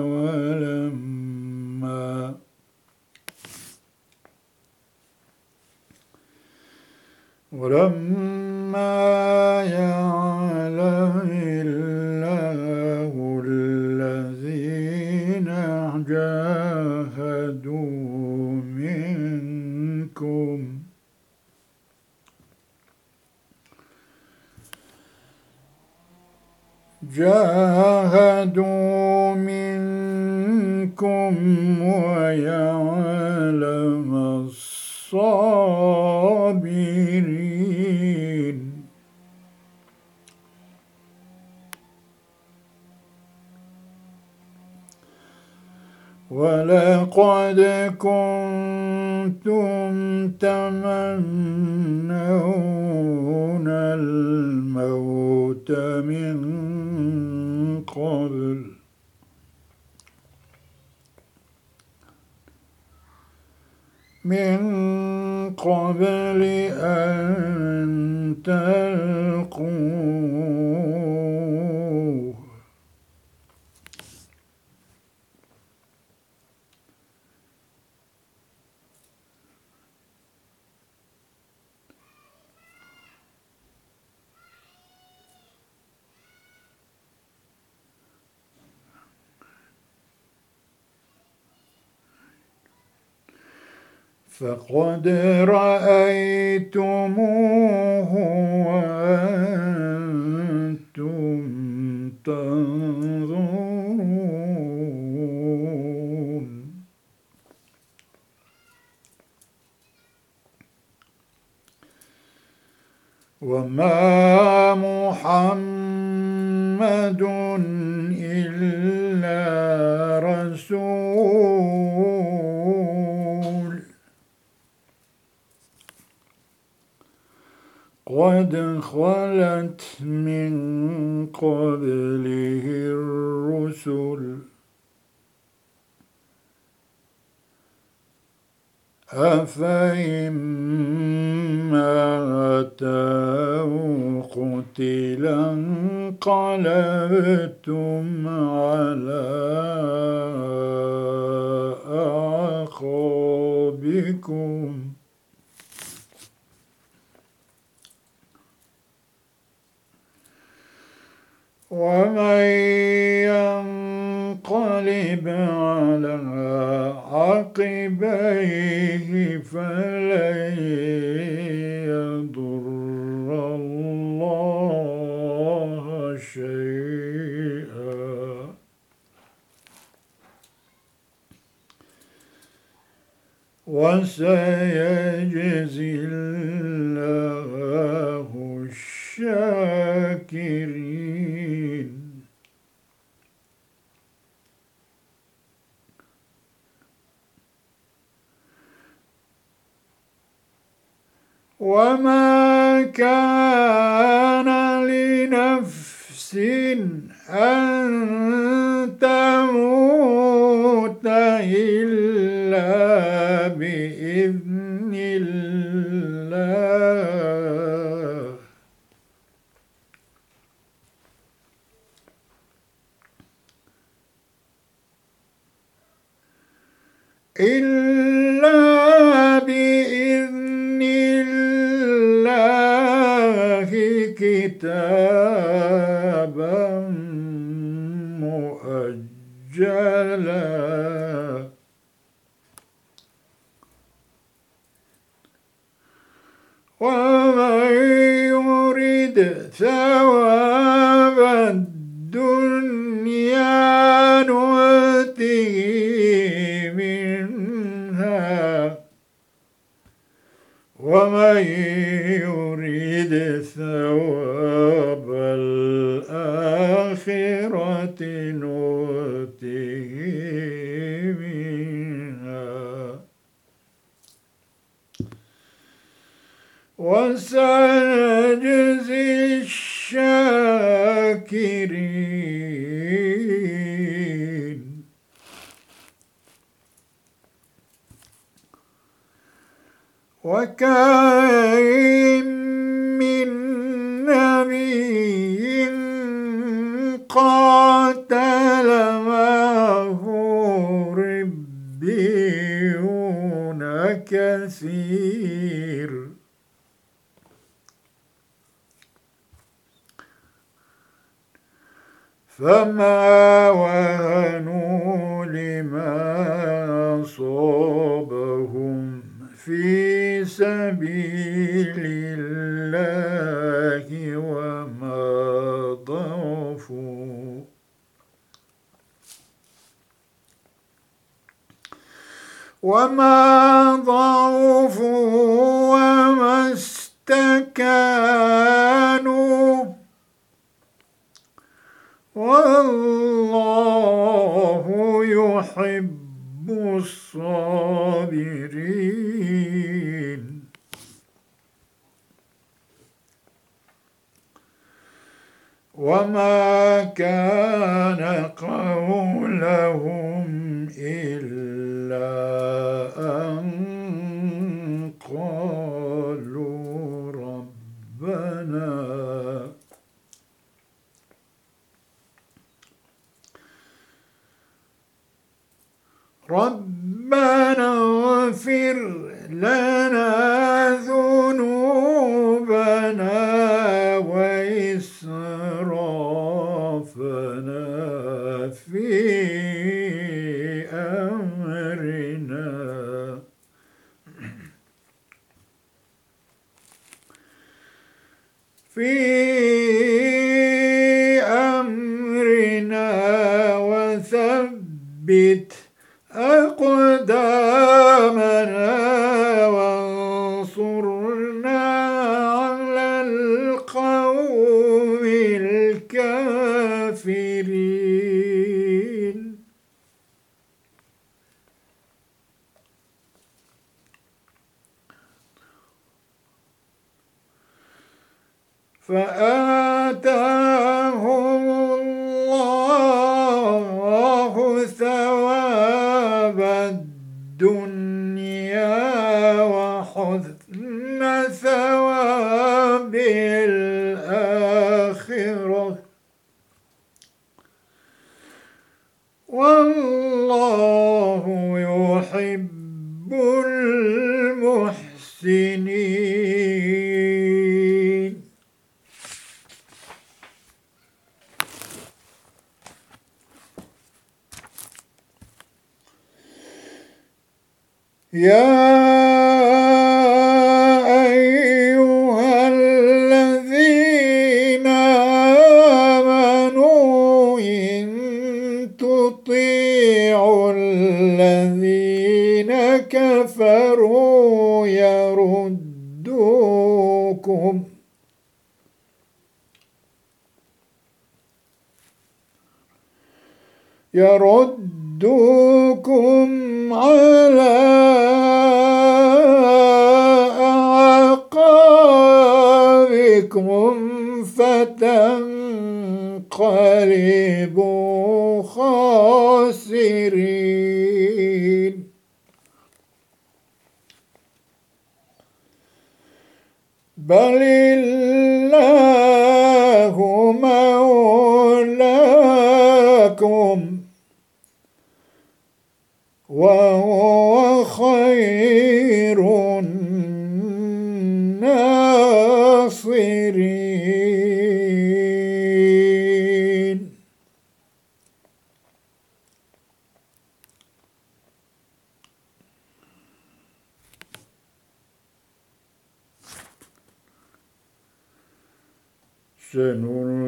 ولما ولما يعلم الذين جاهدوا منكم جاهدوا منكم ويعلم الصابرين. ولقد كنتم تمنون الموت من قبل من قبل أن تلقوه فقد رأيتموه وأنتم تنظرون وما محمد أفإن مات أو قتلا انقلبتم على أعقابكم. ومن ينقلب على عقبيه فلن يضر الله شيئا. وسيجزي Israel. ومن يريد ثواب الشاكرين وكاين من نبي قاتل معه ربيون كثير. فما وهنوا لما أصابهم في سبيل الله وما ضعفوا وما ضعفوا وما استكانوا والله يحب الصابرين وما كان قولهم في أمرنا. في أمرنا وثبت أقدامنا. فآتاهم الله ثواب الدنيا وحسن ثواب الآخرة والله يحب المحسنين يا أيها الذين آمنوا إن تطيعوا الذين كفروا يردوكم. يردوكم على أعقابكم فتنقلبوا خاسرين. بل الله مولاكم وهو خير الناصرين. سنلقي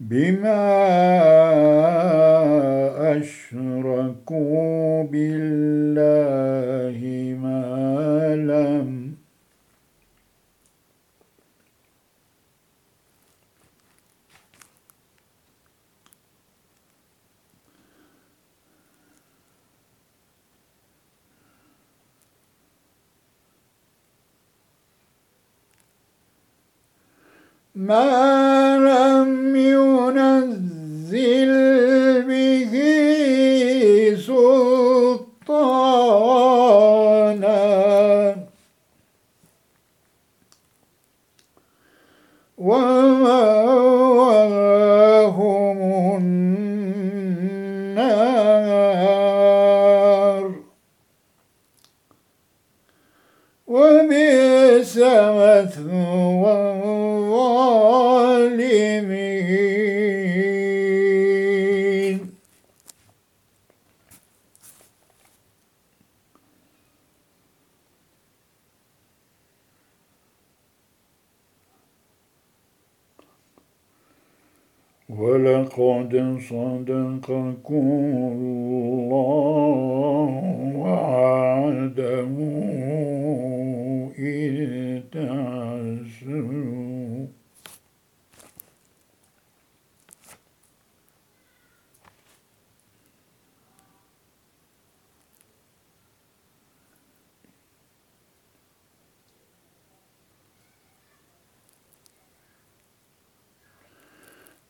بما أشركوا بالله ما لم ما لم ولقد صدقكم الله وعده إذ تعسرون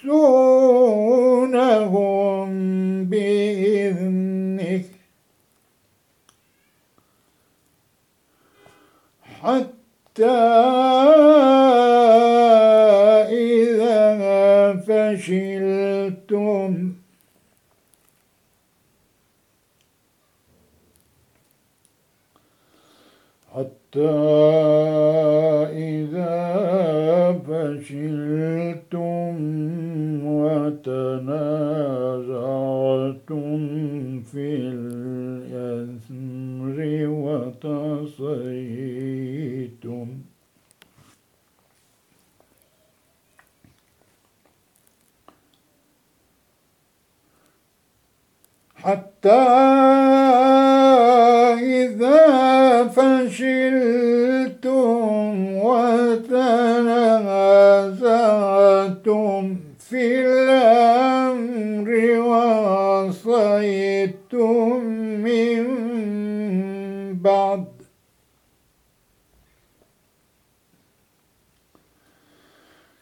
تحسونهم بإذنه حتى إذا فشلتم. حتى وتنازعتم في الأمر وتصيتم حتى إذا فشلتم وتنازعتم في الأمر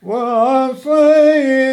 وعصيتم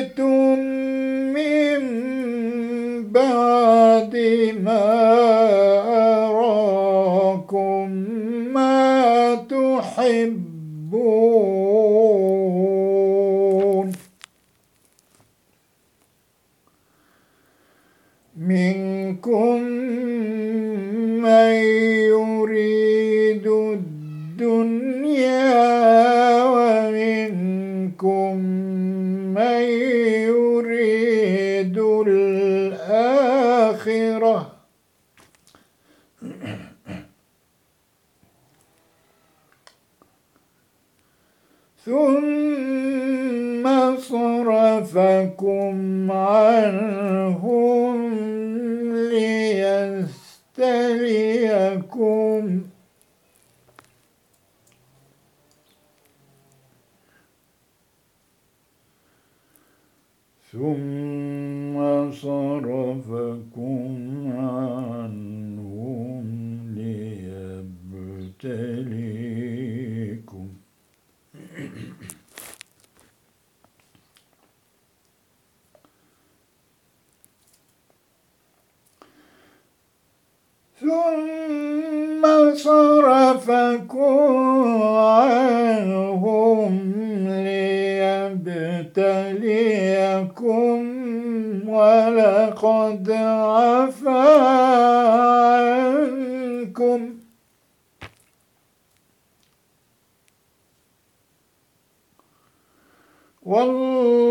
والله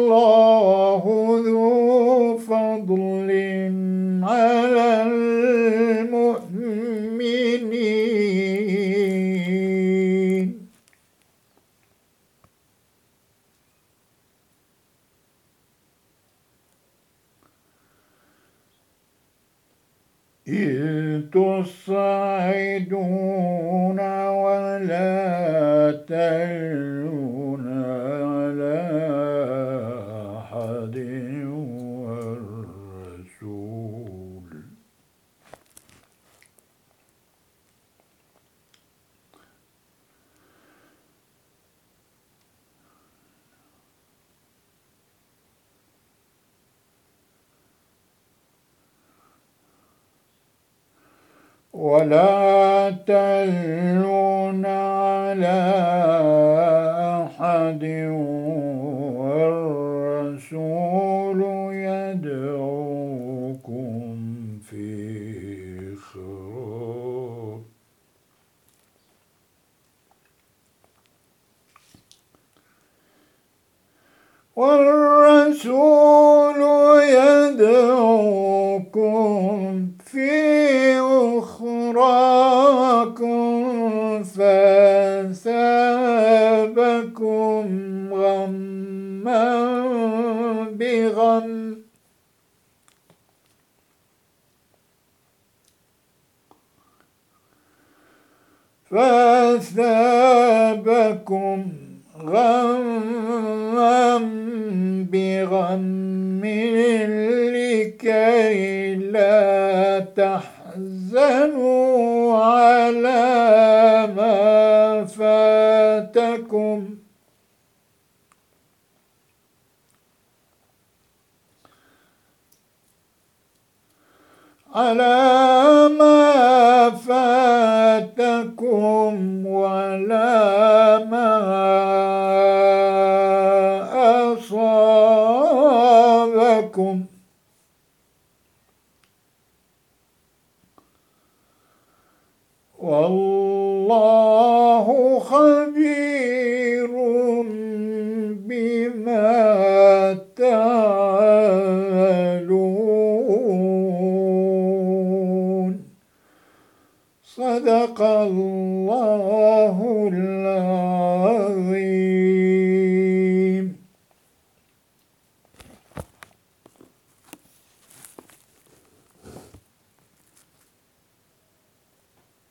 والرسول. ولا تلون على أحد والرسول يدعوكم في خروج والرسول يدعوكم في أخراكم فثابكم غما بغم. فثابكم غما بغم لكي لا تحزنوا على ما فاتكم على ما فاتكم ولا ما أصابكم. والله خبير بما صدق الله